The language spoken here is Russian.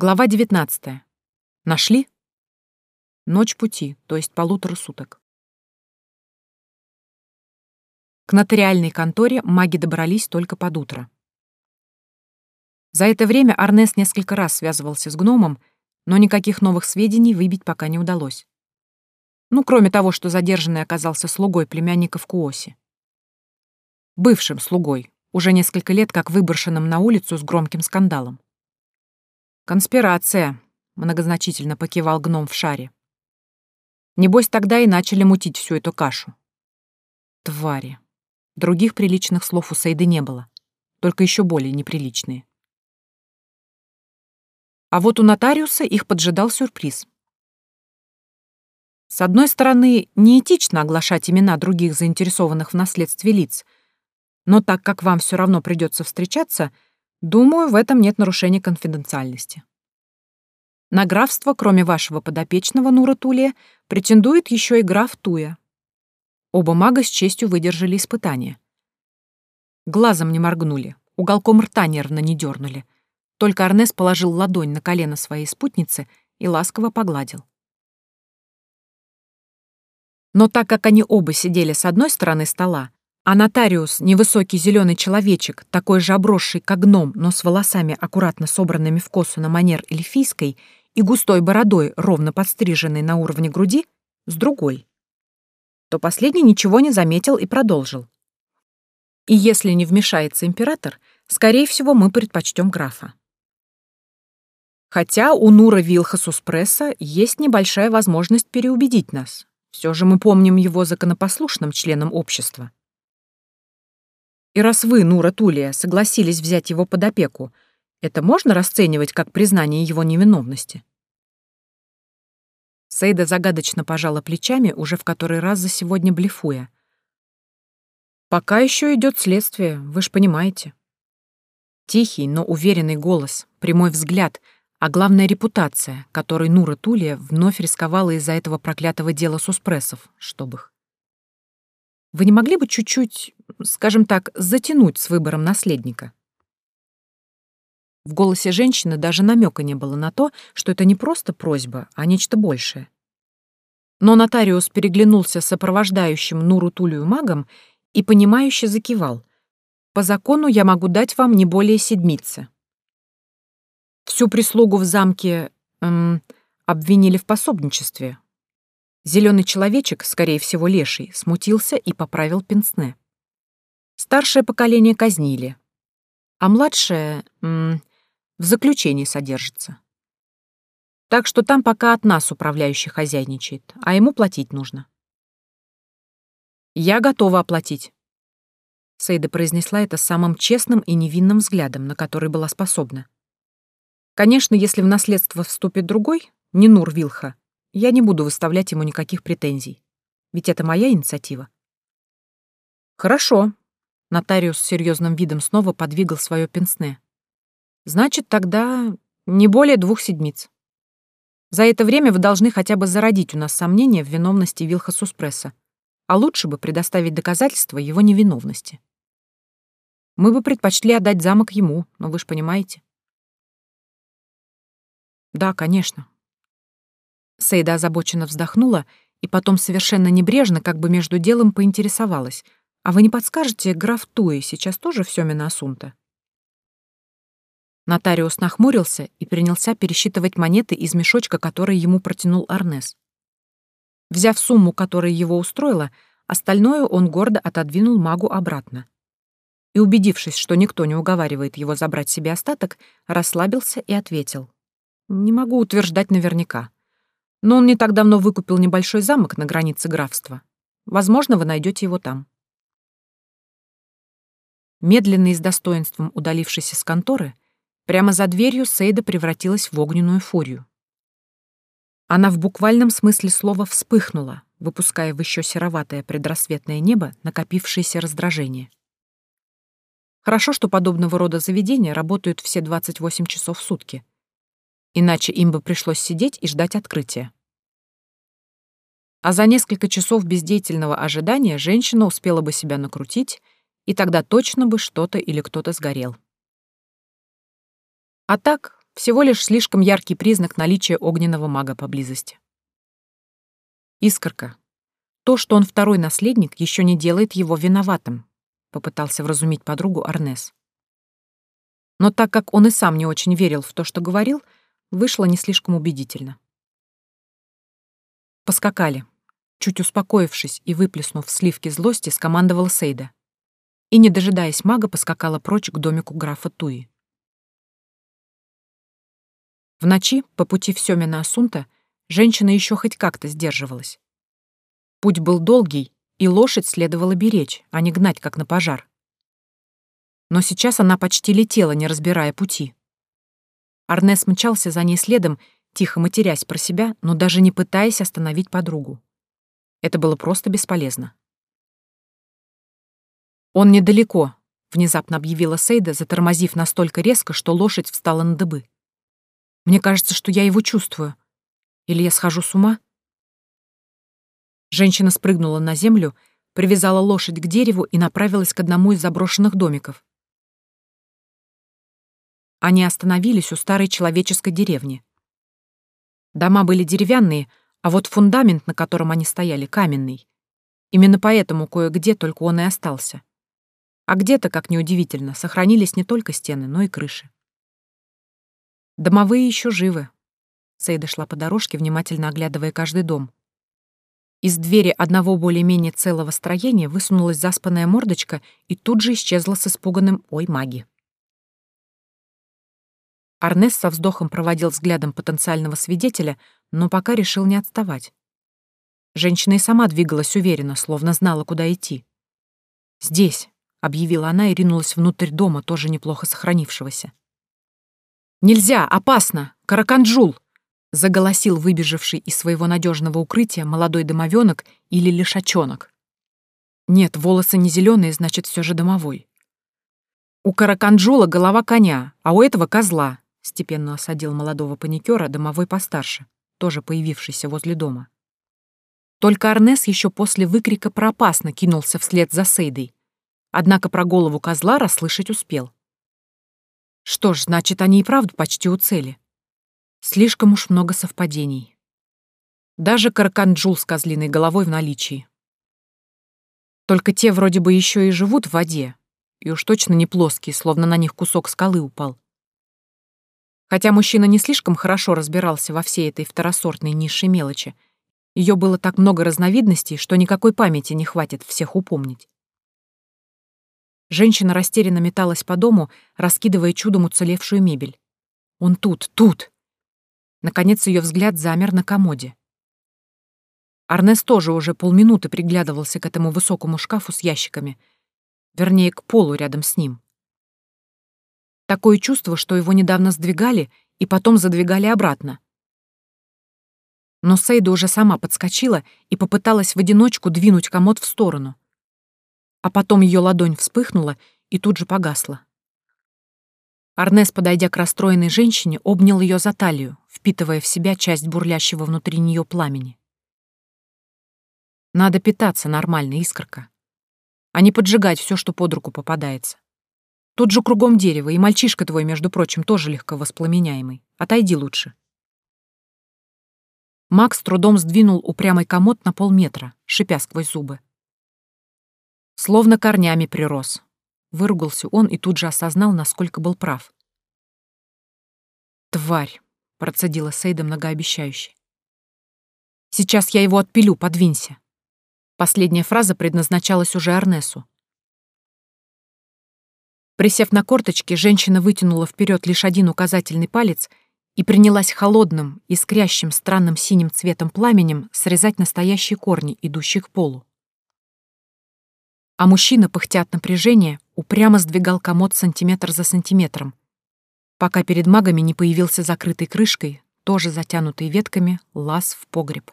Глава 19. Нашли? Ночь пути, то есть полутора суток. К нотариальной конторе маги добрались только под утро. За это время Арнес несколько раз связывался с гномом, но никаких новых сведений выбить пока не удалось. Ну, кроме того, что задержанный оказался слугой племянника в Куосе. Бывшим слугой, уже несколько лет как выброшенным на улицу с громким скандалом. «Конспирация», — многозначительно покивал гном в шаре. Небось, тогда и начали мутить всю эту кашу. Твари. Других приличных слов у Сейды не было, только еще более неприличные. А вот у нотариуса их поджидал сюрприз. С одной стороны, неэтично оглашать имена других заинтересованных в наследстве лиц, но так как вам все равно придется встречаться — Думаю, в этом нет нарушения конфиденциальности. На графство, кроме вашего подопечного Нура Тулия, претендует еще и граф Туя. Оба мага с честью выдержали испытание. Глазом не моргнули, уголком рта нервно не дернули. Только Арнес положил ладонь на колено своей спутницы и ласково погладил. Но так как они оба сидели с одной стороны стола, а нотариус, невысокий зеленый человечек, такой же обросший, как гном, но с волосами, аккуратно собранными в косу на манер эльфийской, и густой бородой, ровно подстриженной на уровне груди, с другой. То последний ничего не заметил и продолжил. И если не вмешается император, скорее всего, мы предпочтем графа. Хотя у Нура Вилха Суспресса есть небольшая возможность переубедить нас. Все же мы помним его законопослушным членом общества. И раз вы, Нура Тулия, согласились взять его под опеку, это можно расценивать как признание его невиновности? Сейда загадочно пожала плечами, уже в который раз за сегодня блефуя. «Пока еще идет следствие, вы ж понимаете». Тихий, но уверенный голос, прямой взгляд, а главное репутация, которой Нура Тулия вновь рисковала из-за этого проклятого дела суспрессов, чтобы их. Вы не могли бы чуть-чуть, скажем так, затянуть с выбором наследника? В голосе женщины даже намека не было на то, что это не просто просьба, а нечто большее. Но нотариус переглянулся с сопровождающим Нуру Тулию магом и понимающе закивал. «По закону я могу дать вам не более седмицы». Всю прислугу в замке эм, обвинили в пособничестве, Зеленый человечек, скорее всего, леший, смутился и поправил пенсне. Старшее поколение казнили, а младшее м, в заключении содержится. Так что там пока от нас управляющий хозяйничает, а ему платить нужно. «Я готова оплатить», — Сейда произнесла это самым честным и невинным взглядом, на который была способна. Конечно, если в наследство вступит другой, не Нур Вилха, я не буду выставлять ему никаких претензий. Ведь это моя инициатива. Хорошо. Нотариус с серьезным видом снова подвигал свое пенсне. Значит, тогда не более двух седмиц. За это время вы должны хотя бы зародить у нас сомнения в виновности Вилха Суспресса, а лучше бы предоставить доказательства его невиновности. Мы бы предпочли отдать замок ему, но вы же понимаете. Да, конечно, Сейда озабоченно вздохнула и потом совершенно небрежно, как бы между делом, поинтересовалась. «А вы не подскажете, граф Туи сейчас тоже в Сёмина Асунта?» Нотариус нахмурился и принялся пересчитывать монеты из мешочка, который ему протянул Арнес. Взяв сумму, которая его устроила, остальное он гордо отодвинул магу обратно. И, убедившись, что никто не уговаривает его забрать себе остаток, расслабился и ответил. «Не могу утверждать наверняка. Но он не так давно выкупил небольшой замок на границе графства. Возможно, вы найдете его там. Медленно и с достоинством удалившись из конторы, прямо за дверью Сейда превратилась в огненную фурию. Она в буквальном смысле слова вспыхнула, выпуская в еще сероватое предрассветное небо накопившееся раздражение. Хорошо, что подобного рода заведения работают все 28 часов в сутки — Иначе им бы пришлось сидеть и ждать открытия. А за несколько часов бездеятельного ожидания женщина успела бы себя накрутить, и тогда точно бы что-то или кто-то сгорел. А так, Всего лишь слишком яркий признак наличия огненного мага поблизости. Искорка. То, что он второй наследник, еще не делает его виноватым, попытался вразумить подругу Арнес. Но так как он и сам не очень верил в то, что говорил, вышло не слишком убедительно. Поскакали. Чуть успокоившись и выплеснув сливки злости, скомандовала Сейда. И, не дожидаясь мага, поскакала прочь к домику графа Туи. В ночи, по пути в Сёмина Асунта, женщина еще хоть как-то сдерживалась. Путь был долгий, и лошадь следовало беречь, а не гнать, как на пожар. Но сейчас она почти летела, не разбирая пути. Арнес мчался за ней следом, тихо матерясь про себя, но даже не пытаясь остановить подругу. Это было просто бесполезно. «Он недалеко», — внезапно объявила Сейда, затормозив настолько резко, что лошадь встала на дыбы. «Мне кажется, что я его чувствую. Или я схожу с ума?» Женщина спрыгнула на землю, привязала лошадь к дереву и направилась к одному из заброшенных домиков. Они остановились у старой человеческой деревни. Дома были деревянные, а вот фундамент, на котором они стояли, каменный. Именно поэтому кое-где только он и остался. А где-то, как неудивительно, сохранились не только стены, но и крыши. Домовые еще живы. Сейда шла по дорожке, внимательно оглядывая каждый дом. Из двери одного более-менее целого строения высунулась заспанная мордочка и тут же исчезла с испуганным «Ой, маги!». Арнес со вздохом проводил взглядом потенциального свидетеля, но пока решил не отставать. Женщина и сама двигалась уверенно, словно знала, куда идти. «Здесь», — объявила она и ринулась внутрь дома, тоже неплохо сохранившегося. «Нельзя! Опасно! Караканджул!» заголосил выбежавший из своего надежного укрытия молодой домовенок или лишачонок. Нет, волосы не зеленые, значит, все же домовой. У Караканджула голова коня, а у этого козла, степенно осадил молодого паникера домовой постарше, тоже появившийся возле дома. Только Арнес еще после выкрика про опасно кинулся вслед за Сейдой. Однако про голову козла расслышать успел. Что ж, значит, они и правда почти у цели. Слишком уж много совпадений. Даже карканджул с козлиной головой в наличии. Только те вроде бы еще и живут в воде, и уж точно не плоские, словно на них кусок скалы упал. Хотя мужчина не слишком хорошо разбирался во всей этой второсортной низшей мелочи, ее было так много разновидностей, что никакой памяти не хватит всех упомнить. Женщина растерянно металась по дому, раскидывая чудом уцелевшую мебель. «Он тут, тут!» Наконец ее взгляд замер на комоде. Арнес тоже уже полминуты приглядывался к этому высокому шкафу с ящиками, вернее, к полу рядом с ним. Такое чувство, что его недавно сдвигали и потом задвигали обратно. Но Сейда уже сама подскочила и попыталась в одиночку двинуть комод в сторону. А потом ее ладонь вспыхнула и тут же погасла. Арнес, подойдя к расстроенной женщине, обнял ее за талию, впитывая в себя часть бурлящего внутри нее пламени. Надо питаться нормально, искорка, а не поджигать все, что под руку попадается. Тут же кругом дерево, и мальчишка твой, между прочим, тоже легко воспламеняемый. Отойди лучше. Макс трудом сдвинул упрямый комод на полметра, шипя сквозь зубы. Словно корнями прирос, Выругался он и тут же осознал, насколько был прав. «Тварь!» — процедила Сейда многообещающе. «Сейчас я его отпилю, подвинься!» Последняя фраза предназначалась уже Арнесу. Присев на корточки, женщина вытянула вперед лишь один указательный палец и принялась холодным, искрящим, странным синим цветом пламенем срезать настоящие корни, идущие к полу. А мужчина, пыхтя от напряжения, упрямо сдвигал комод сантиметр за сантиметром, пока перед магами не появился закрытой крышкой, тоже затянутой ветками, лаз в погреб.